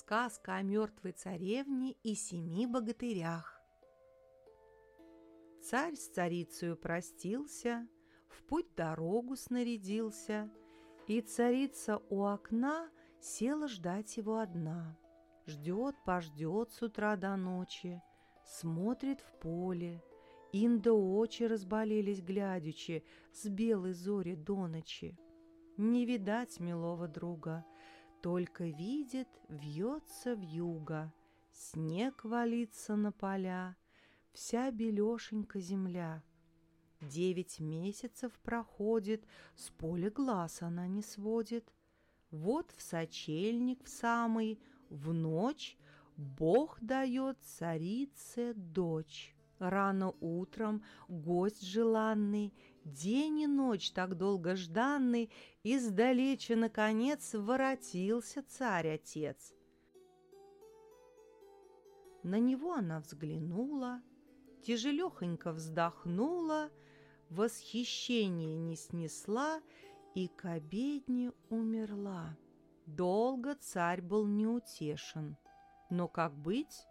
Сказка о мертвой царевне и семи богатырях. Царь с царицею простился, в путь дорогу снарядился, и царица у окна села ждать его одна. Ждет, пождет с утра до ночи, смотрит в поле, Инда очи разболелись глядячи с белой зори до ночи. Не видать милого друга, только видит, вьется в юго, снег валится на поля, вся белешенька земля. Девять месяцев проходит, с поля глаз она не сводит. Вот в сочельник в самый, в ночь Бог дает царице дочь. Рано утром гость желанный, День и ночь так долго жданный, Издалече, наконец, Воротился царь-отец. На него она взглянула, Тяжелехонько вздохнула, Восхищение не снесла И к обедне умерла. Долго царь был неутешен, Но как быть,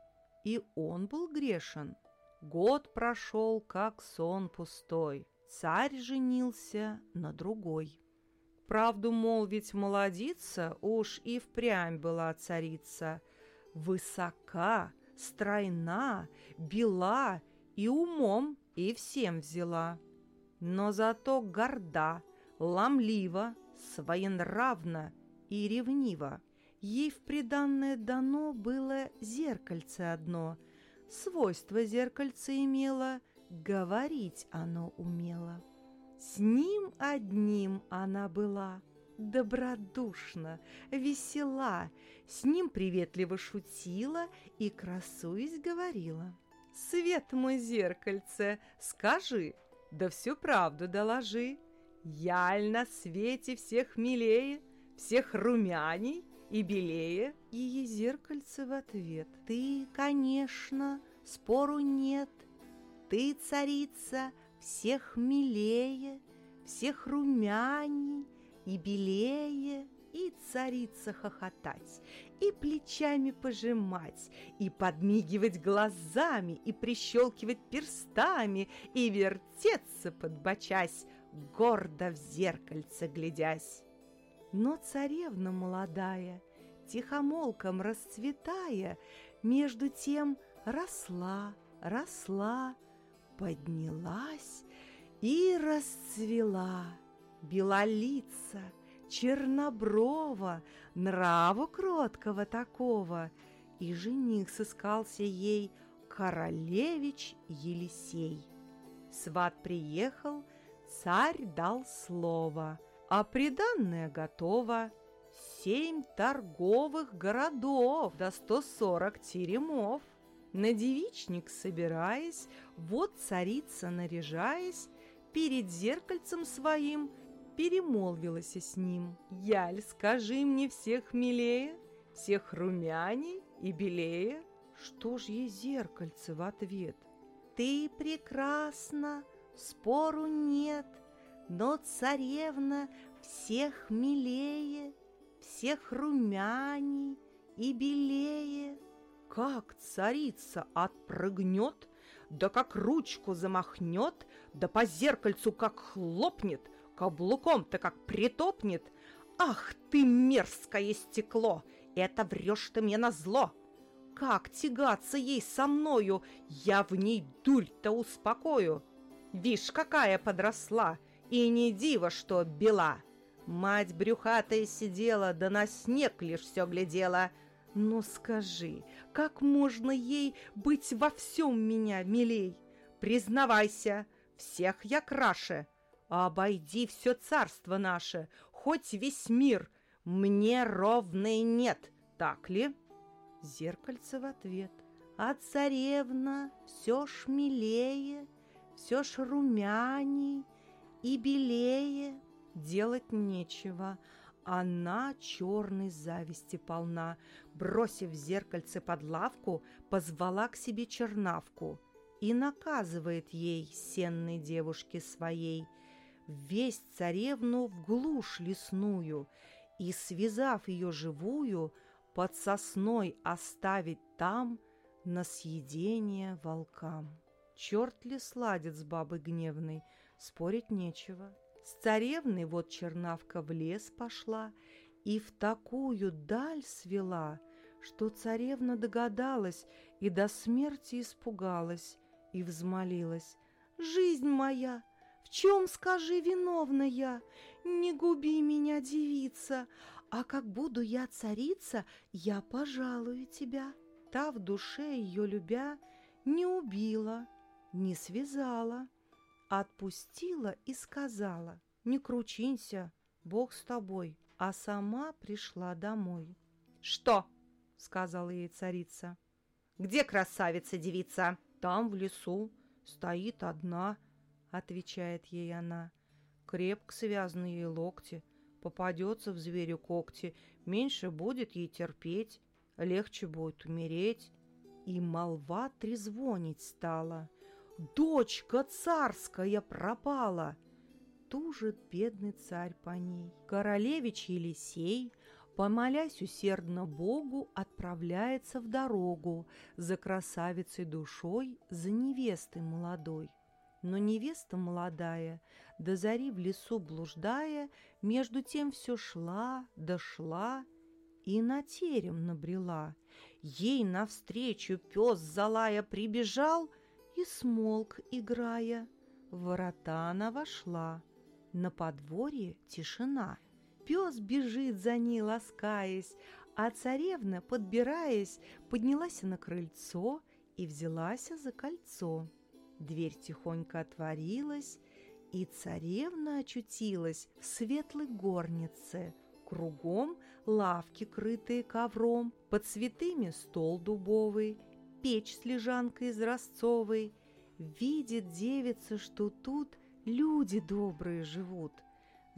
и он был грешен — Год прошел, как сон пустой. Царь женился на другой. Правду молвить молодица, уж и впрямь была царица. Высока, стройна, бела и умом, и всем взяла. Но зато горда, ломлива, своенравна и ревнива. Ей в приданное дано было зеркальце одно — свойство зеркальце имело, говорить оно умело. С ним одним она была, добродушна, весела, с ним приветливо шутила и, красуясь, говорила. «Свет мой зеркальце, скажи, да всю правду доложи, Яль на свете всех милее, всех румяней и белее?» И ей зеркальце в ответ. «Ты, конечно, спору нет, ты, царица, всех милее, всех румяней и белее, и царица хохотать, и плечами пожимать, и подмигивать глазами, и прищелкивать перстами, и вертеться, подбочась, гордо в зеркальце глядясь. Но царевна молодая, тихомолком расцветая, между тем росла, росла, поднялась и расцвела. Белолица, черноброва, нраву кроткого такого, и жених сыскался ей королевич Елисей. Сват приехал, царь дал слово, а приданное готово. Семь торговых городов, до сто сорок теремов. На девичник собираясь, вот царица наряжаясь, перед зеркальцем своим перемолвилась с ним. «Яль, скажи мне всех милее, всех румяней и белее». Что ж ей зеркальце в ответ? «Ты прекрасна, спору нет, но царевна всех милее, всех румяней и белее». Как царица отпрыгнет, да как ручку замахнет, да по зеркальцу как хлопнет, каблуком-то как притопнет. Ах ты, мерзкое стекло, это врешь ты мне на зло. Как тягаться ей со мною, я в ней дурь-то успокою. Вишь, какая подросла, и не диво, что бела. Мать брюхатая сидела, да на снег лишь все глядела — но скажи, как можно ей быть во всем меня милей? Признавайся, всех я краше, обойди все царство наше, хоть весь мир, мне ровной нет, так ли? Зеркальце в ответ. А царевна все ж милее, все ж румяней и белее. Делать нечего, она черной зависти полна, бросив зеркальце под лавку, позвала к себе чернавку и наказывает ей, сенной девушке своей, весь царевну в глушь лесную и, связав ее живую, под сосной оставить там на съедение волкам. Черт ли сладит с бабой гневной, спорить нечего. С царевной вот чернавка в лес пошла и в такую даль свела, что царевна догадалась и до смерти испугалась и взмолилась. «Жизнь моя, в чем, скажи, виновна я? Не губи меня, девица, а как буду я царица, я пожалую тебя». Та в душе ее любя не убила, не связала, отпустила и сказала, «Не кручинься, Бог с тобой», а сама пришла домой. «Что?» — сказала ей царица. «Где красавица-девица?» «Там, в лесу, стоит одна», — отвечает ей она. Крепко связаны ей локти, попадется в зверю когти, меньше будет ей терпеть, легче будет умереть. И молва трезвонить стала. «Дочка царская пропала!» Тужит бедный царь по ней. Королевич Елисей, помолясь усердно Богу, отправляется в дорогу за красавицей душой, за невестой молодой. Но невеста молодая, до зари в лесу блуждая, между тем все шла, дошла и на терем набрела. Ей навстречу пес залая прибежал и смолк, играя. Ворота она вошла, на подворье тишина. Пес бежит за ней, ласкаясь, а царевна, подбираясь, поднялась на крыльцо и взялась за кольцо. Дверь тихонько отворилась, и царевна очутилась в светлой горнице. Кругом лавки, крытые ковром, под цветами стол дубовый, печь с лежанкой изразцовой. Видит девица, что тут люди добрые живут –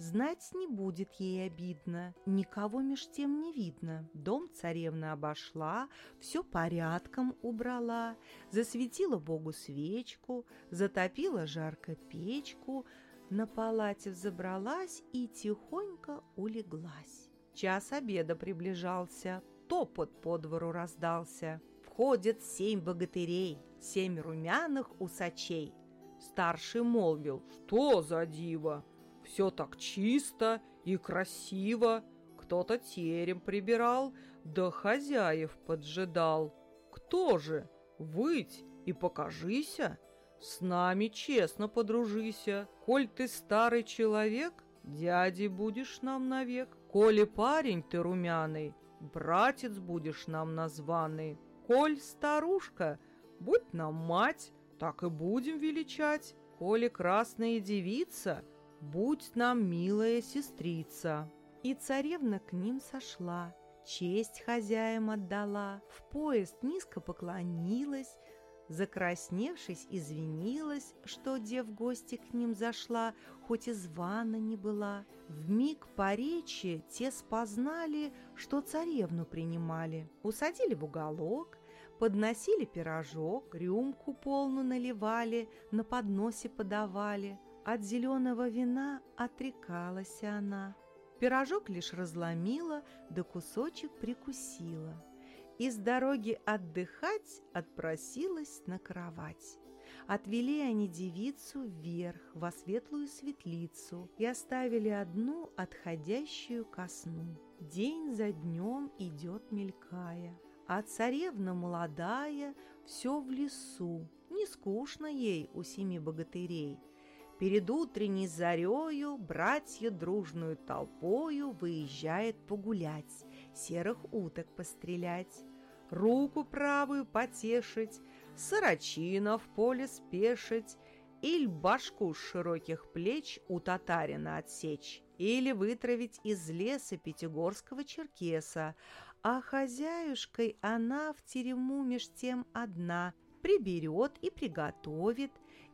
Знать не будет ей обидно, никого меж тем не видно. Дом царевна обошла, все порядком убрала, засветила Богу свечку, затопила жарко печку, на палате взобралась и тихонько улеглась. Час обеда приближался, топот по двору раздался. Входят семь богатырей, семь румяных усачей. Старший молвил, что за диво? Все так чисто и красиво. Кто-то терем прибирал, да хозяев поджидал. Кто же? Выть и покажися. С нами честно подружися. Коль ты старый человек, дядей будешь нам навек. Коли парень ты румяный, братец будешь нам названный. Коль старушка, будь нам мать, так и будем величать. Коли красная девица, будь нам милая сестрица». И царевна к ним сошла, честь хозяям отдала, в поезд низко поклонилась, закрасневшись, извинилась, что дев гости к ним зашла, хоть и звана не была. В миг по речи те спознали, что царевну принимали, усадили в уголок, подносили пирожок, рюмку полну наливали, на подносе подавали – от зеленого вина отрекалась она. Пирожок лишь разломила, да кусочек прикусила. И с дороги отдыхать отпросилась на кровать. Отвели они девицу вверх, во светлую светлицу, и оставили одну, отходящую ко сну. День за днем идет мелькая, а царевна молодая все в лесу. Не скучно ей у семи богатырей – Перед утренней зарею братья дружную толпою выезжает погулять, серых уток пострелять, руку правую потешить, сорочина в поле спешить, или башку с широких плеч у татарина отсечь, или вытравить из леса пятигорского черкеса, а хозяюшкой она в терему меж тем одна, приберет и приготовит,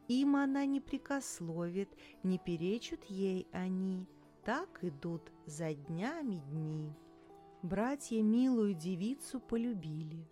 им она не прикословит, не перечут ей они. Так идут за днями дни. Братья милую девицу полюбили.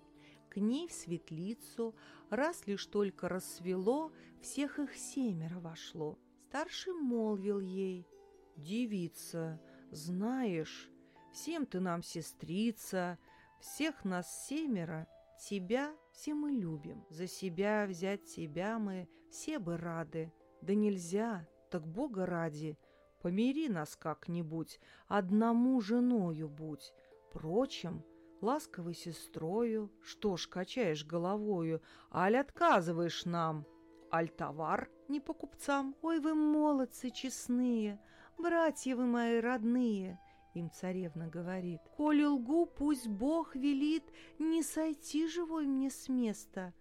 К ней в светлицу, раз лишь только рассвело, всех их семеро вошло. Старший молвил ей, «Девица, знаешь, всем ты нам сестрица, Всех нас семеро, тебя все мы любим. За себя взять тебя мы все бы рады. Да нельзя, так Бога ради. Помири нас как-нибудь, одному женою будь. Прочим, ласковой сестрою, что ж качаешь головою, аль отказываешь нам, аль товар не по купцам. Ой, вы молодцы честные, братья вы мои родные, им царевна говорит. Коли лгу, пусть Бог велит не сойти живой мне с места.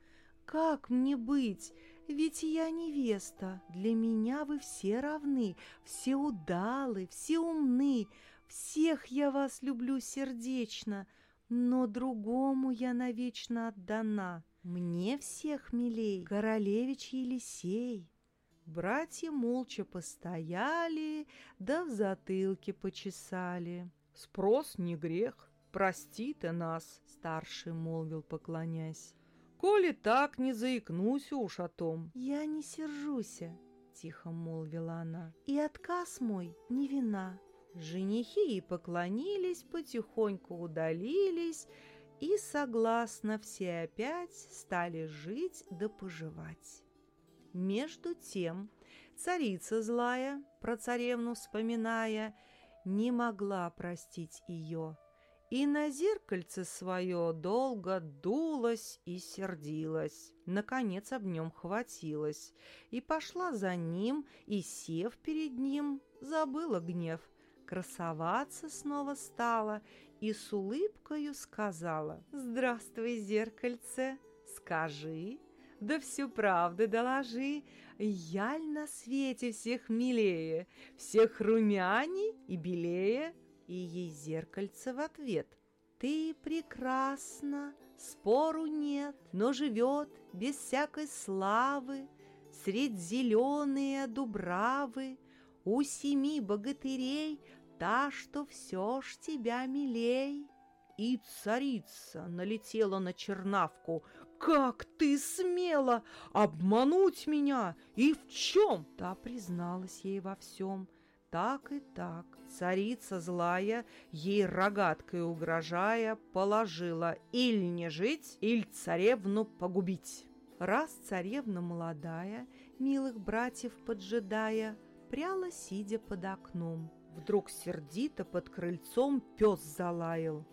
Как мне быть? Ведь я невеста. Для меня вы все равны, все удалы, все умны. Всех я вас люблю сердечно, но другому я навечно отдана. Мне всех милей королевич Елисей. Братья молча постояли, да в затылке почесали. «Спрос не грех, прости ты нас», — старший молвил, поклонясь. «Коли так, не заикнусь уж о том». «Я не сержуся», — тихо молвила она, — «и отказ мой не вина». Женихи ей поклонились, потихоньку удалились, и согласно все опять стали жить да поживать. Между тем царица злая, про царевну вспоминая, не могла простить ее, и на зеркальце свое долго дулась и сердилась. Наконец об нем хватилась, и пошла за ним, и, сев перед ним, забыла гнев. Красоваться снова стала и с улыбкою сказала «Здравствуй, зеркальце, скажи, да всю правду доложи, яль на свете всех милее, всех румяней и белее. И ей зеркальце в ответ. Ты прекрасна, спору нет, но живет без всякой славы, Средь зеленые дубравы, у семи богатырей та, что все ж тебя милей. И царица налетела на чернавку. «Как ты смела обмануть меня? И в чем?» Та призналась ей во всем. Так и так. Царица злая, ей рогаткой угрожая, положила иль не жить, иль царевну погубить. Раз царевна молодая, милых братьев поджидая, пряла, сидя под окном. Вдруг сердито под крыльцом пес залаял.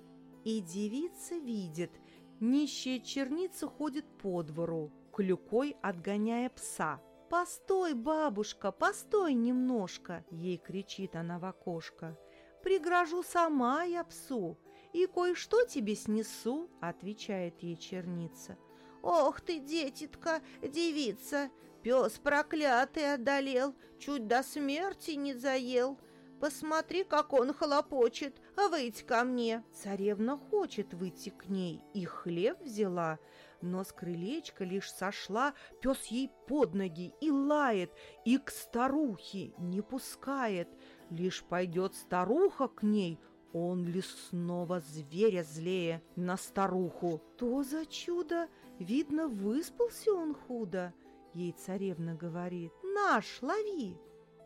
И девица видит, нищая черница ходит по двору, клюкой отгоняя пса. «Постой, бабушка, постой немножко!» Ей кричит она в окошко. «Пригрожу сама я псу, и кое-что тебе снесу», отвечает ей черница. «Ох ты, детитка, девица, пес проклятый одолел, чуть до смерти не заел». Посмотри, как он хлопочет, выйти ко мне. Царевна хочет выйти к ней, и хлеб взяла, но с крылечка лишь сошла, пес ей под ноги и лает, и к старухе не пускает. Лишь пойдет старуха к ней, он ли снова зверя злее на старуху? То за чудо, видно, выспался он худо, ей царевна говорит. Наш, лови!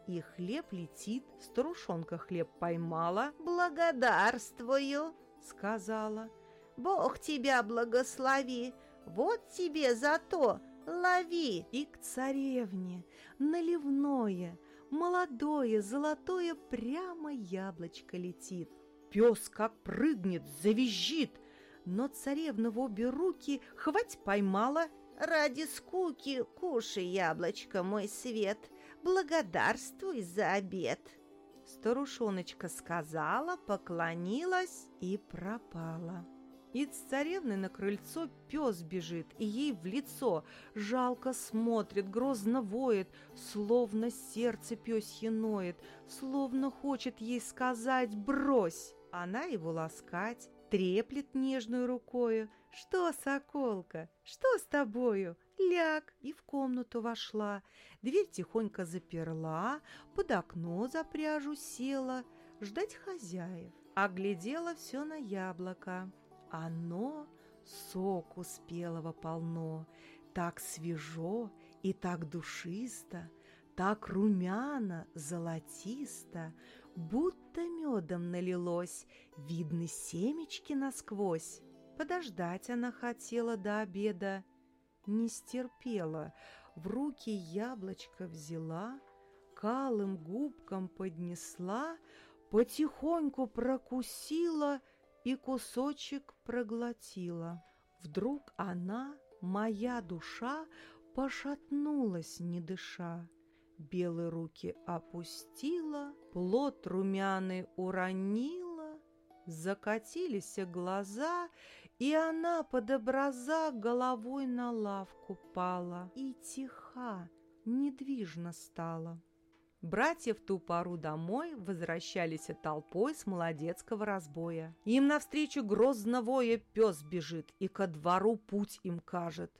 И хлеб летит. Старушонка хлеб поймала. «Благодарствую», — сказала. «Бог тебя благослови, вот тебе за то, лови!» И к царевне наливное, молодое, золотое прямо яблочко летит. Пес как прыгнет, завизжит, но царевна в обе руки хвать поймала. «Ради скуки кушай яблочко, мой свет!» Благодарствуй за обед. Старушоночка сказала, поклонилась и пропала. И с царевны на крыльцо пес бежит, и ей в лицо жалко смотрит, грозно воет, словно сердце пёсье ноет, словно хочет ей сказать «брось». Она его ласкать, треплет нежную рукою. «Что, соколка, что с тобою?» Ляг, и в комнату вошла. Дверь тихонько заперла, под окно за пряжу села, ждать хозяев. Оглядела все на яблоко. Оно соку спелого полно, так свежо и так душисто, так румяно, золотисто, будто медом налилось, видны семечки насквозь. Подождать она хотела до обеда, не стерпела, в руки яблочко взяла, калым губкам поднесла, потихоньку прокусила и кусочек проглотила. Вдруг она, моя душа, пошатнулась, не дыша. Белые руки опустила, плод румяный уронила, закатились глаза, и она под образа головой на лавку пала и тиха, недвижно стала. Братья в ту пору домой возвращались толпой с молодецкого разбоя. Им навстречу грозно воя пес бежит и ко двору путь им кажет.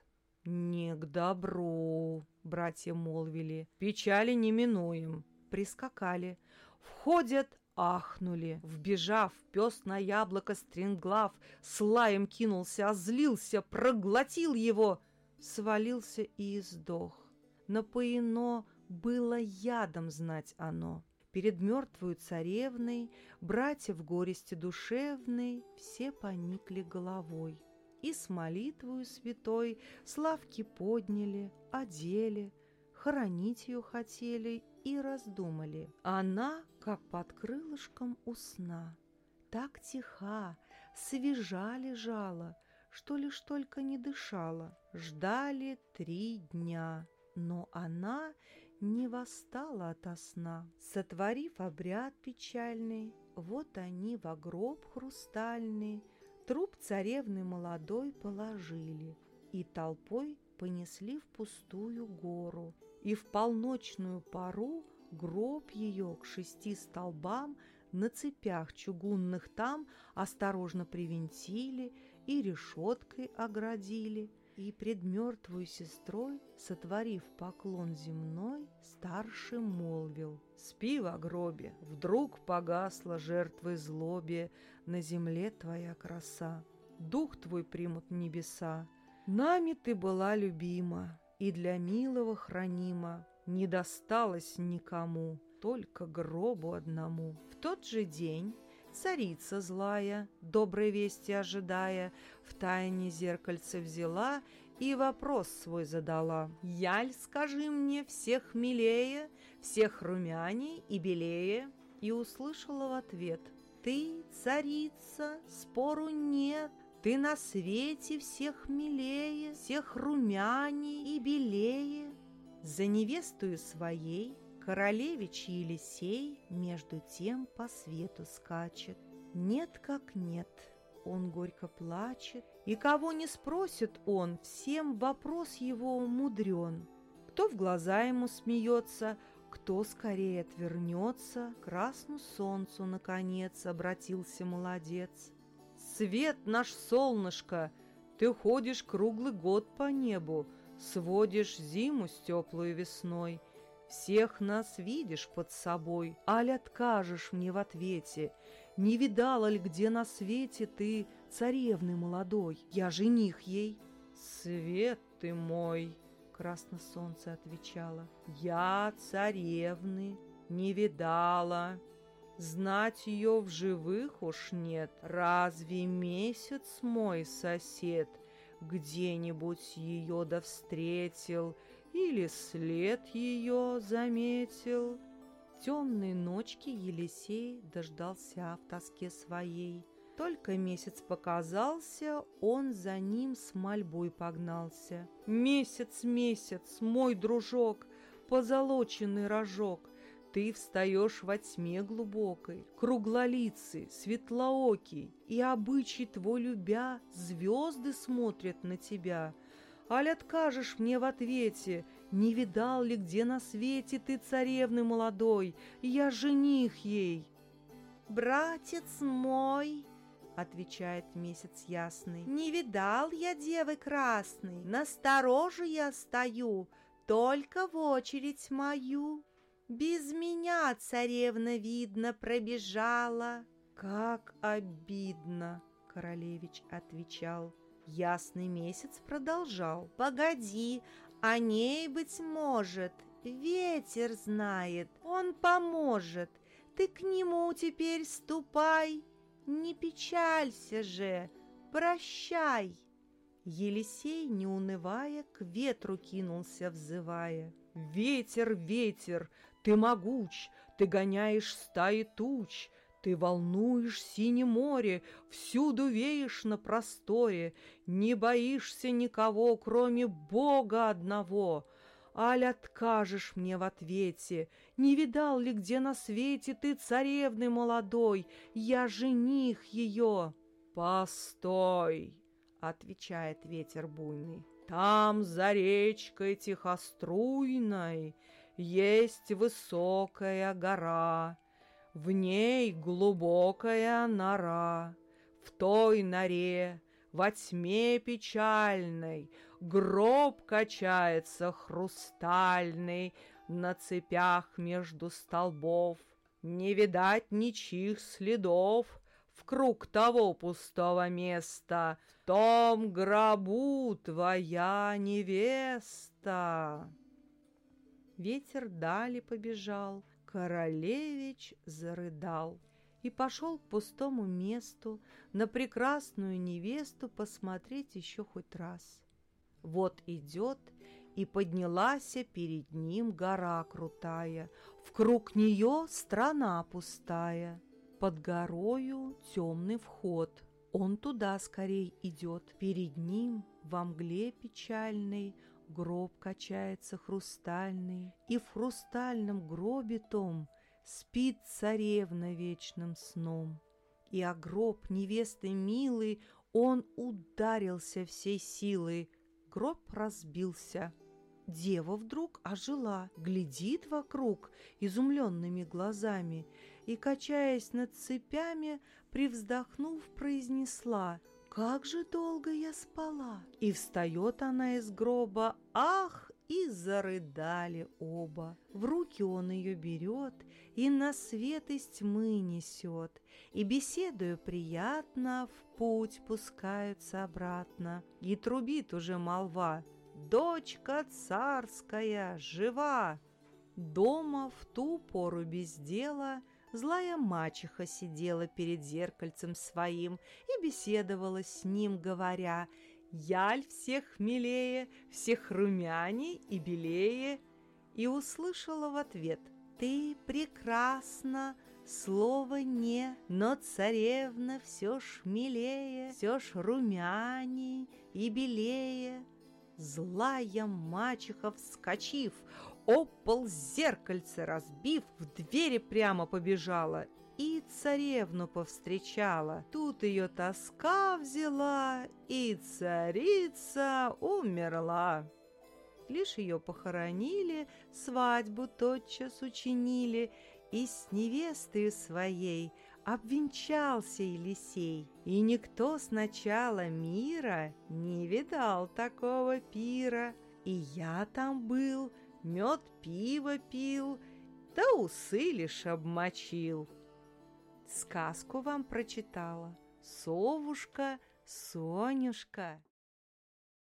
«Не к добру», — братья молвили, — «печали не минуем». Прискакали. Входят, ахнули. Вбежав, пес на яблоко стринглав, с лаем кинулся, озлился, проглотил его, свалился и издох. Напоено было ядом знать оно. Перед мертвую царевной, братья в горести душевной, все поникли головой. И с молитвою святой славки подняли, одели, хоронить ее хотели и раздумали. Она, как под крылышком у сна, так тиха, свежа лежала, что лишь только не дышала. Ждали три дня, но она не восстала ото сна. Сотворив обряд печальный, вот они во гроб хрустальный труп царевны молодой положили и толпой понесли в пустую гору. И в полночную пару гроб ее к шести столбам на цепях чугунных там осторожно привинтили и решеткой оградили – и пред мертвую сестрой, сотворив поклон земной, старший молвил. «Спи в гробе, вдруг погасла жертвой злобе, на земле твоя краса, дух твой примут небеса. Нами ты была любима и для милого хранима, не досталось никому, только гробу одному. В тот же день Царица злая, доброй вести ожидая, В тайне зеркальце взяла и вопрос свой задала. «Яль, скажи мне, всех милее, всех румяней и белее?» И услышала в ответ. «Ты, царица, спору нет, ты на свете всех милее, всех румяней и белее. За невестую своей Королевич Елисей между тем по свету скачет. Нет как нет, он горько плачет, и кого не спросит он, всем вопрос его мудрен. Кто в глаза ему смеется, кто скорее отвернется, красному солнцу, наконец, обратился молодец. Свет наш солнышко, ты ходишь круглый год по небу, сводишь зиму с теплой весной — всех нас видишь под собой, аль откажешь мне в ответе. Не видала ли где на свете ты царевны молодой? Я жених ей. Свет ты мой, красно солнце отвечало. Я царевны не видала. Знать ее в живых уж нет. Разве месяц мой сосед где-нибудь ее да встретил — или след ее заметил. Темной ночки Елисей дождался в тоске своей. Только месяц показался, он за ним с мольбой погнался. «Месяц, месяц, мой дружок, позолоченный рожок, ты встаешь во тьме глубокой, круглолицый, светлоокий, и обычай твой любя, звезды смотрят на тебя — Аль откажешь мне в ответе, не видал ли где на свете ты царевны молодой, я жених ей? Братец мой, отвечает месяц ясный, не видал я девы красной, настороже я стою, только в очередь мою. Без меня царевна, видно, пробежала. Как обидно, королевич отвечал. Ясный месяц продолжал. «Погоди, о ней, быть может, ветер знает, он поможет. Ты к нему теперь ступай, не печалься же, прощай!» Елисей, не унывая, к ветру кинулся, взывая. «Ветер, ветер, ты могуч, ты гоняешь стаи туч, ты волнуешь синее море, всюду веешь на просторе, не боишься никого, кроме Бога одного. Аль откажешь мне в ответе, не видал ли где на свете ты царевны молодой, я жених ее? Постой, отвечает ветер буйный. Там за речкой тихоструйной есть высокая гора, в ней глубокая нора, в той норе во тьме печальной Гроб качается хрустальный На цепях между столбов. Не видать ничьих следов В круг того пустого места, В том гробу твоя невеста. Ветер дали побежал — Королевич зарыдал и пошел к пустому месту на прекрасную невесту посмотреть еще хоть раз. Вот идет, и поднялась перед ним гора крутая, в круг нее страна пустая, под горою темный вход. Он туда скорей идет, перед ним во мгле печальной Гроб качается хрустальный, И в хрустальном гробе том Спит царевна вечным сном. И о гроб невесты милый Он ударился всей силой, Гроб разбился. Дева вдруг ожила, глядит вокруг изумленными глазами и, качаясь над цепями, привздохнув, произнесла — как же долго я спала!» И встает она из гроба, ах, и зарыдали оба. В руки он ее берет и на свет из тьмы несет, и, беседуя приятно, в путь пускаются обратно. И трубит уже молва, дочка царская жива. Дома в ту пору без дела – Злая мачеха сидела перед зеркальцем своим и беседовала с ним, говоря, «Яль всех милее, всех румяней и белее», и услышала в ответ, «Ты прекрасна, слово не, но царевна все ж милее, все ж румяней и белее». Злая мачеха, вскочив, Опол зеркальце разбив, в двери прямо побежала и царевну повстречала. Тут ее тоска взяла, и царица умерла. Лишь ее похоронили, свадьбу тотчас учинили, и с невестой своей обвенчался Елисей. И никто с начала мира не видал такого пира. И я там был — мед пиво пил, да усы лишь обмочил. Сказку вам прочитала совушка Сонюшка.